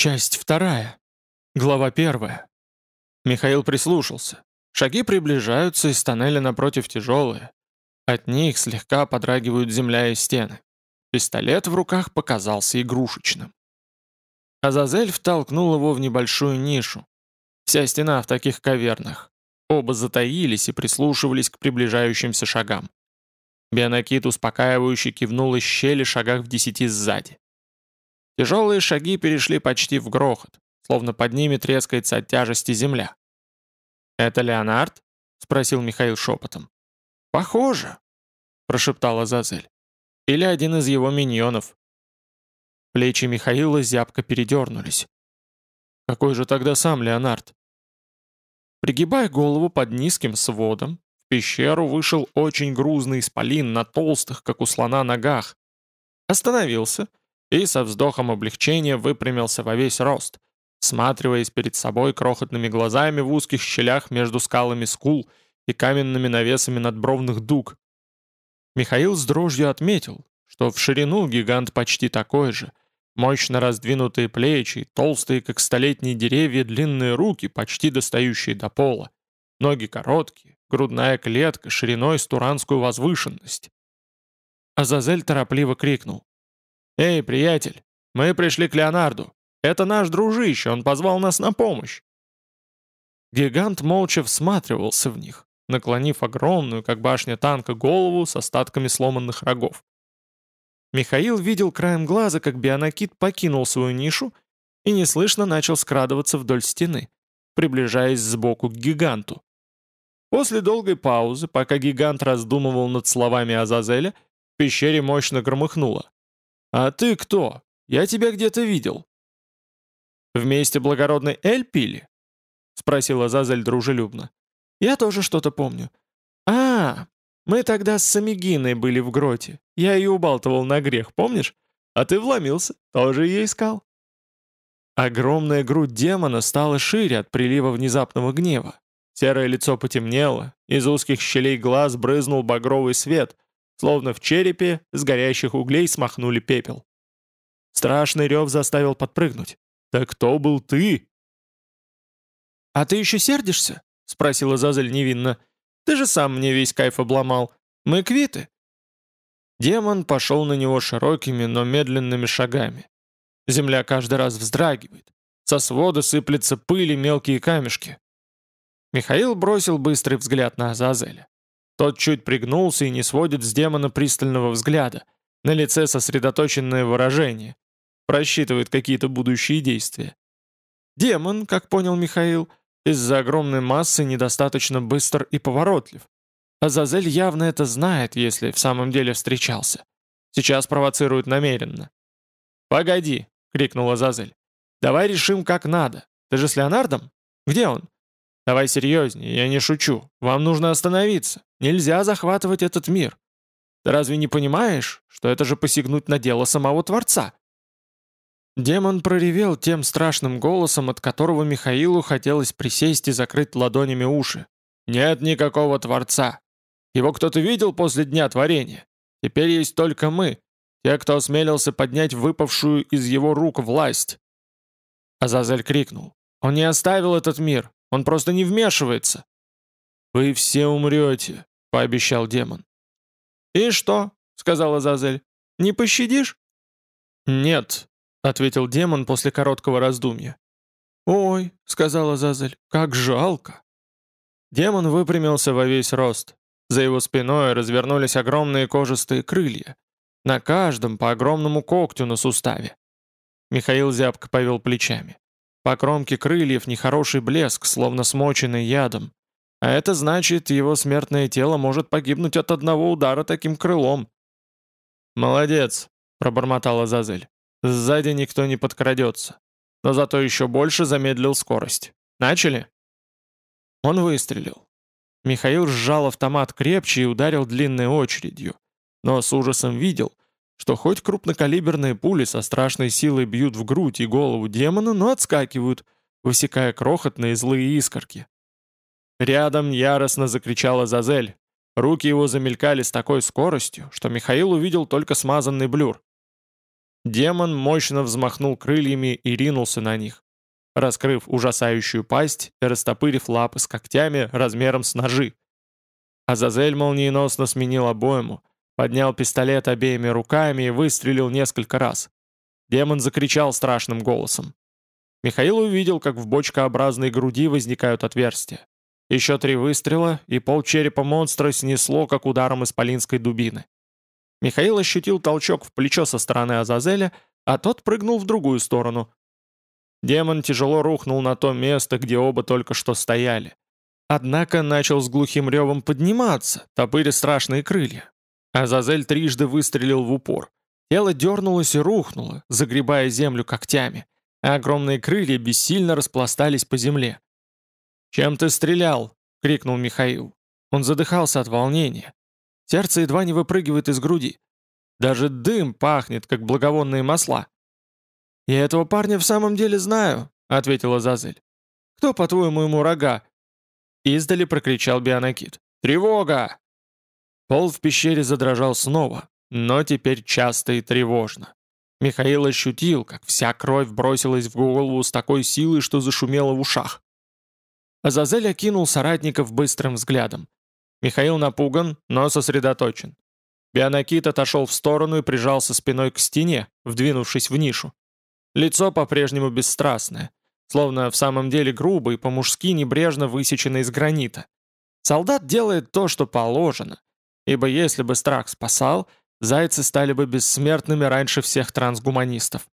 Часть вторая. Глава первая. Михаил прислушался. Шаги приближаются, из тоннеля напротив тяжелые. От них слегка подрагивают земля и стены. Пистолет в руках показался игрушечным. Азазель втолкнул его в небольшую нишу. Вся стена в таких кавернах. Оба затаились и прислушивались к приближающимся шагам. Бионакит успокаивающе кивнул из щели шагах в десяти сзади. Тяжелые шаги перешли почти в грохот, словно под ними трескается от тяжести земля. «Это Леонард?» — спросил Михаил шепотом. «Похоже», — прошептала Зазель. «Или один из его миньонов». Плечи Михаила зябко передернулись. «Какой же тогда сам Леонард?» Пригибая голову под низким сводом, в пещеру вышел очень грузный исполин на толстых, как у слона, ногах. Остановился и со вздохом облегчения выпрямился во весь рост, всматриваясь перед собой крохотными глазами в узких щелях между скалами скул и каменными навесами надбровных дуг. Михаил с дрожью отметил, что в ширину гигант почти такой же, мощно раздвинутые плечи, толстые, как столетние деревья, длинные руки, почти достающие до пола, ноги короткие, грудная клетка шириной с туранскую возвышенность. Азазель торопливо крикнул. «Эй, приятель, мы пришли к Леонарду. Это наш дружище, он позвал нас на помощь». Гигант молча всматривался в них, наклонив огромную, как башня танка, голову с остатками сломанных рогов. Михаил видел краем глаза, как Бионакит покинул свою нишу и неслышно начал скрадываться вдоль стены, приближаясь сбоку к гиганту. После долгой паузы, пока гигант раздумывал над словами Азазеля, в пещере мощно громыхнуло. «А ты кто? Я тебя где-то видел». «Вместе благородный Эль пили?» — спросила Азазель дружелюбно. «Я тоже что-то помню. А, мы тогда с Самигиной были в гроте. Я ее убалтывал на грех, помнишь? А ты вломился, тоже ее искал». Огромная грудь демона стала шире от прилива внезапного гнева. Серое лицо потемнело, из узких щелей глаз брызнул багровый свет, словно в черепе с горящих углей смахнули пепел. Страшный рев заставил подпрыгнуть. «Так кто был ты?» «А ты еще сердишься?» — спросила Зазель невинно. «Ты же сам мне весь кайф обломал. Мы квиты». Демон пошел на него широкими, но медленными шагами. Земля каждый раз вздрагивает. Со свода сыплется пыль и мелкие камешки. Михаил бросил быстрый взгляд на Азазеля. Тот чуть пригнулся и не сводит с демона пристального взгляда. На лице сосредоточенное выражение. Просчитывает какие-то будущие действия. Демон, как понял Михаил, из-за огромной массы недостаточно быстр и поворотлив. Азазель явно это знает, если в самом деле встречался. Сейчас провоцирует намеренно. «Погоди!» — крикнул Азазель. «Давай решим, как надо. Ты же с Леонардом? Где он?» Давай серьезнее, я не шучу. Вам нужно остановиться. Нельзя захватывать этот мир. Ты разве не понимаешь, что это же посягнуть на дело самого Творца?» Демон проревел тем страшным голосом, от которого Михаилу хотелось присесть и закрыть ладонями уши. «Нет никакого Творца. Его кто-то видел после Дня Творения. Теперь есть только мы, те, кто осмелился поднять выпавшую из его рук власть». Азазель крикнул. «Он не оставил этот мир. Он просто не вмешивается». «Вы все умрете», — пообещал демон. «И что?» — сказала Зазель. «Не пощадишь?» «Нет», — ответил демон после короткого раздумья. «Ой», — сказала Зазель, — «как жалко». Демон выпрямился во весь рост. За его спиной развернулись огромные кожистые крылья. На каждом по огромному когтю на суставе. Михаил зябко повел плечами. По кромке крыльев нехороший блеск, словно смоченный ядом. А это значит, его смертное тело может погибнуть от одного удара таким крылом. «Молодец», — пробормотала Зазель. «Сзади никто не подкрадется. Но зато еще больше замедлил скорость. Начали?» Он выстрелил. Михаил сжал автомат крепче и ударил длинной очередью. Но с ужасом видел — что хоть крупнокалиберные пули со страшной силой бьют в грудь и голову демона, но отскакивают, высекая крохотные злые искорки. Рядом яростно закричала Зазель. Руки его замелькали с такой скоростью, что Михаил увидел только смазанный блюр. Демон мощно взмахнул крыльями и ринулся на них, раскрыв ужасающую пасть и растопырив лапы с когтями размером с ножи. Азазель молниеносно сменил обойму, поднял пистолет обеими руками и выстрелил несколько раз. Демон закричал страшным голосом. Михаил увидел, как в бочкообразной груди возникают отверстия. Еще три выстрела, и пол черепа монстра снесло, как ударом исполинской дубины. Михаил ощутил толчок в плечо со стороны Азазеля, а тот прыгнул в другую сторону. Демон тяжело рухнул на то место, где оба только что стояли. Однако начал с глухим ревом подниматься, топыря страшные крылья. Азазель трижды выстрелил в упор. Тело дернулось и рухнуло, загребая землю когтями, а огромные крылья бессильно распластались по земле. «Чем ты стрелял?» — крикнул Михаил. Он задыхался от волнения. Сердце едва не выпрыгивает из груди. Даже дым пахнет, как благовонные масла. «Я этого парня в самом деле знаю», — ответила Зазель. «Кто, по-твоему, ему рога?» Издали прокричал Бионакит. «Тревога!» Пол в пещере задрожал снова, но теперь часто и тревожно. Михаил ощутил, как вся кровь бросилась в голову с такой силой, что зашумело в ушах. Азазель окинул соратников быстрым взглядом. Михаил напуган, но сосредоточен. Бионакит отошел в сторону и прижался спиной к стене, вдвинувшись в нишу. Лицо по-прежнему бесстрастное, словно в самом деле грубо и по-мужски небрежно высечено из гранита. Солдат делает то, что положено, ибо если бы страх спасал, зайцы стали бы бессмертными раньше всех трансгуманистов.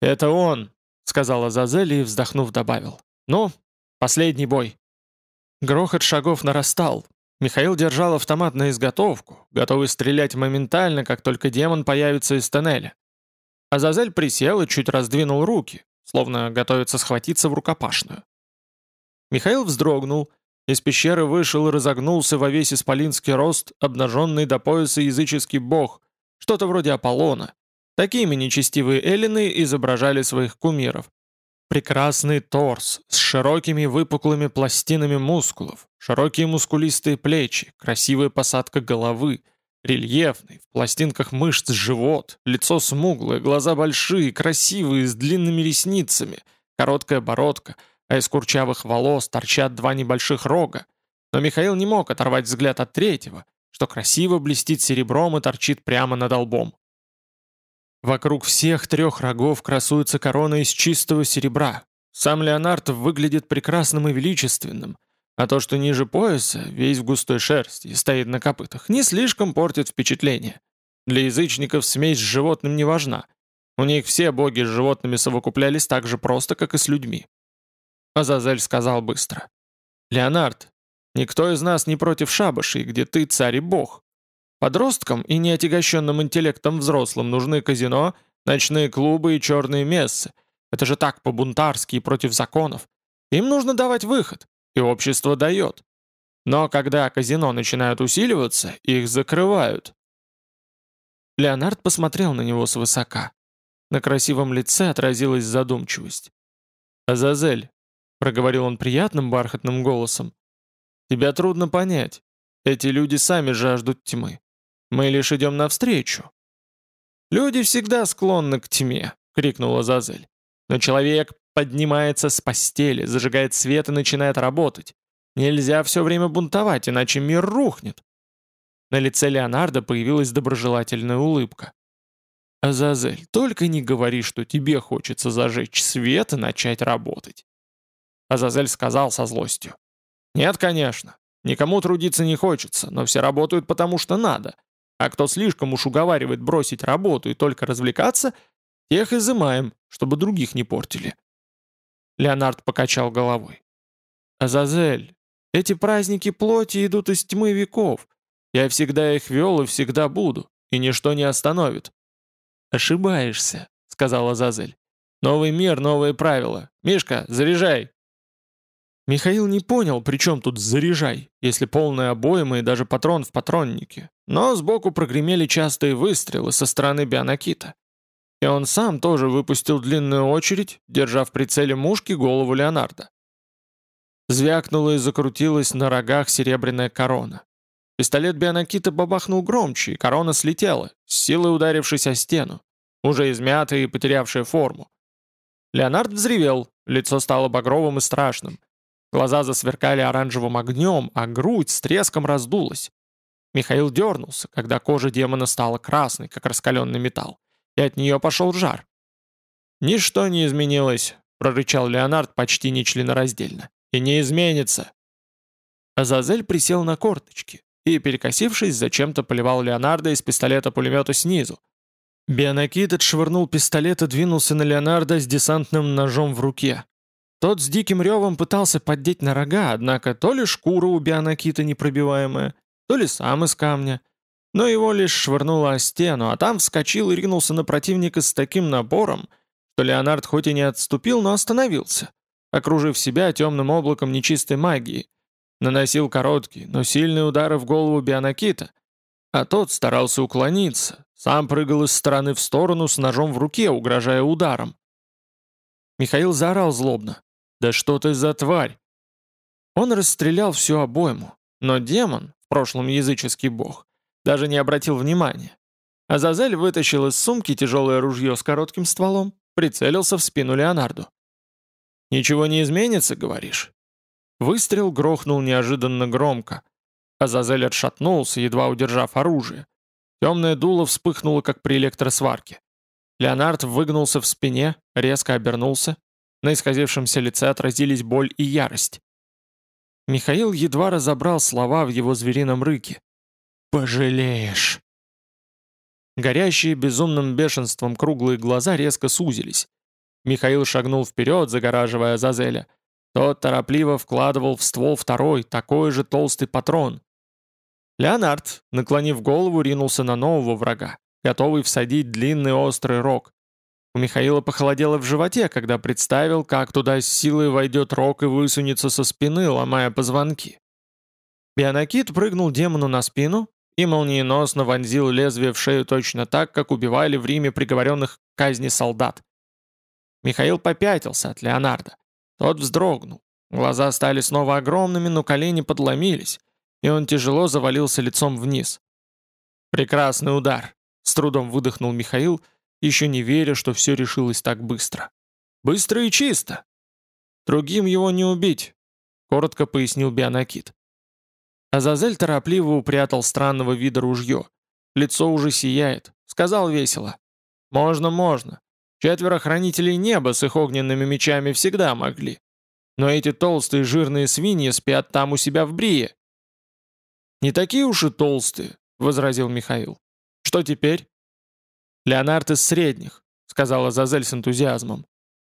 «Это он», — сказала Зазели и, вздохнув, добавил. «Ну, последний бой». Грохот шагов нарастал, Михаил держал автомат на изготовку, готовый стрелять моментально, как только демон появится из тоннеля. Азазель присел и чуть раздвинул руки, словно готовится схватиться в рукопашную. Михаил вздрогнул, из пещеры вышел и разогнулся во весь исполинский рост, обнаженный до пояса языческий бог, что-то вроде Аполлона. Такими нечестивые эллины изображали своих кумиров. Прекрасный торс с широкими выпуклыми пластинами мускулов, широкие мускулистые плечи, красивая посадка головы, рельефный, в пластинках мышц живот, лицо смуглое, глаза большие, красивые, с длинными ресницами, короткая бородка, а из курчавых волос торчат два небольших рога. Но Михаил не мог оторвать взгляд от третьего, что красиво блестит серебром и торчит прямо над лбом. Вокруг всех трех рогов красуется корона из чистого серебра. Сам Леонард выглядит прекрасным и величественным, а то, что ниже пояса, весь в густой шерсти и стоит на копытах, не слишком портит впечатление. Для язычников смесь с животным не важна. У них все боги с животными совокуплялись так же просто, как и с людьми. Азазель сказал быстро. «Леонард, никто из нас не против шабашей, где ты царь и бог. Подросткам и неотягощенным интеллектом взрослым нужны казино, ночные клубы и черные мессы. Это же так по-бунтарски и против законов. Им нужно давать выход, и общество дает. Но когда казино начинают усиливаться, их закрывают. Леонард посмотрел на него свысока. На красивом лице отразилась задумчивость. «Азазель», — проговорил он приятным бархатным голосом, — «тебя трудно понять. Эти люди сами жаждут тьмы. Мы лишь идем навстречу». «Люди всегда склонны к тьме», — крикнула Зазель. «Но человек поднимается с постели, зажигает свет и начинает работать. Нельзя все время бунтовать, иначе мир рухнет». На лице Леонардо появилась доброжелательная улыбка. «Азазель, только не говори, что тебе хочется зажечь свет и начать работать». Азазель сказал со злостью. «Нет, конечно. Никому трудиться не хочется, но все работают потому, что надо. А кто слишком уж уговаривает бросить работу и только развлекаться, тех изымаем, чтобы других не портили. Леонард покачал головой. «Азазель, эти праздники плоти идут из тьмы веков. Я всегда их вел и всегда буду, и ничто не остановит». «Ошибаешься», — сказала Азазель. «Новый мир, новые правила. Мишка, заряжай!» Михаил не понял, при чем тут «заряжай», если полные обоймы и даже патрон в патроннике. Но сбоку прогремели частые выстрелы со стороны Бионакита. И он сам тоже выпустил длинную очередь, держа в прицеле мушки голову Леонардо. Звякнула и закрутилась на рогах серебряная корона. Пистолет Бионакита бабахнул громче, и корона слетела, с силой ударившись о стену. уже измятые и потерявшие форму. Леонард взревел, лицо стало багровым и страшным. Глаза засверкали оранжевым огнем, а грудь с треском раздулась. Михаил дернулся, когда кожа демона стала красной, как раскаленный металл, и от нее пошел жар. «Ничто не изменилось», — прорычал Леонард почти нечленораздельно. «И не изменится». Азазель присел на корточки и, перекосившись, зачем-то поливал Леонарда из пистолета-пулемета снизу. Бионакит отшвырнул пистолет и двинулся на Леонарда с десантным ножом в руке. Тот с диким ревом пытался поддеть на рога, однако то ли шкура у Бионакита непробиваемая, то ли сам из камня. Но его лишь швырнуло о стену, а там вскочил и ринулся на противника с таким напором, что Леонард хоть и не отступил, но остановился, окружив себя темным облаком нечистой магии. Наносил короткие, но сильные удары в голову Бионакита, а тот старался уклониться, сам прыгал из стороны в сторону с ножом в руке, угрожая ударом. Михаил заорал злобно. «Да что ты за тварь?» Он расстрелял всю обойму, но демон, в прошлом языческий бог, даже не обратил внимания. Азазель вытащил из сумки тяжелое ружье с коротким стволом, прицелился в спину Леонарду. «Ничего не изменится, говоришь?» Выстрел грохнул неожиданно громко. Азазель отшатнулся, едва удержав оружие. Темное дуло вспыхнуло, как при электросварке. Леонард выгнулся в спине, резко обернулся. На исходившемся лице отразились боль и ярость. Михаил едва разобрал слова в его зверином рыке. «Пожалеешь!» Горящие безумным бешенством круглые глаза резко сузились. Михаил шагнул вперед, загораживая Зазеля. Тот торопливо вкладывал в ствол второй, такой же толстый патрон. Леонард, наклонив голову, ринулся на нового врага, готовый всадить длинный острый рог. У Михаила похолодело в животе, когда представил, как туда с силой войдет рог и высунется со спины, ломая позвонки. Бионакит прыгнул демону на спину и молниеносно вонзил лезвие в шею точно так, как убивали в Риме приговоренных к казни солдат. Михаил попятился от Леонарда. Тот вздрогнул. Глаза стали снова огромными, но колени подломились, и он тяжело завалился лицом вниз. «Прекрасный удар!» — с трудом выдохнул Михаил — еще не веря, что все решилось так быстро. «Быстро и чисто!» «Другим его не убить», — коротко пояснил Бионакит. Азазель торопливо упрятал странного вида ружье. Лицо уже сияет. Сказал весело. «Можно, можно. Четверо хранителей неба с их огненными мечами всегда могли. Но эти толстые жирные свиньи спят там у себя в Брие». «Не такие уж и толстые», — возразил Михаил. «Что теперь?» «Леонард из средних», — сказала Зазель с энтузиазмом.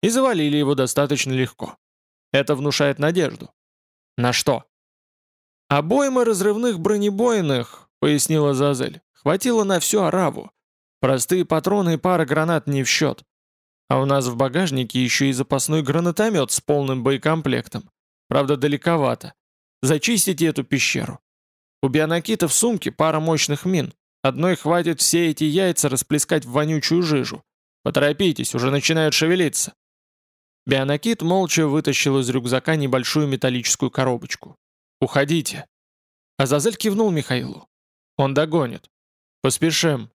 И завалили его достаточно легко. Это внушает надежду. На что? «Обоймы разрывных бронебойных», — пояснила Зазель, — «хватило на всю ораву. Простые патроны и пара гранат не в счет. А у нас в багажнике еще и запасной гранатомет с полным боекомплектом. Правда, далековато. Зачистите эту пещеру. У Бионакита в сумке пара мощных мин. Одной хватит все эти яйца расплескать в вонючую жижу. Поторопитесь, уже начинают шевелиться. Бионакит молча вытащил из рюкзака небольшую металлическую коробочку. «Уходите». Азазель кивнул Михаилу. «Он догонит. Поспешим,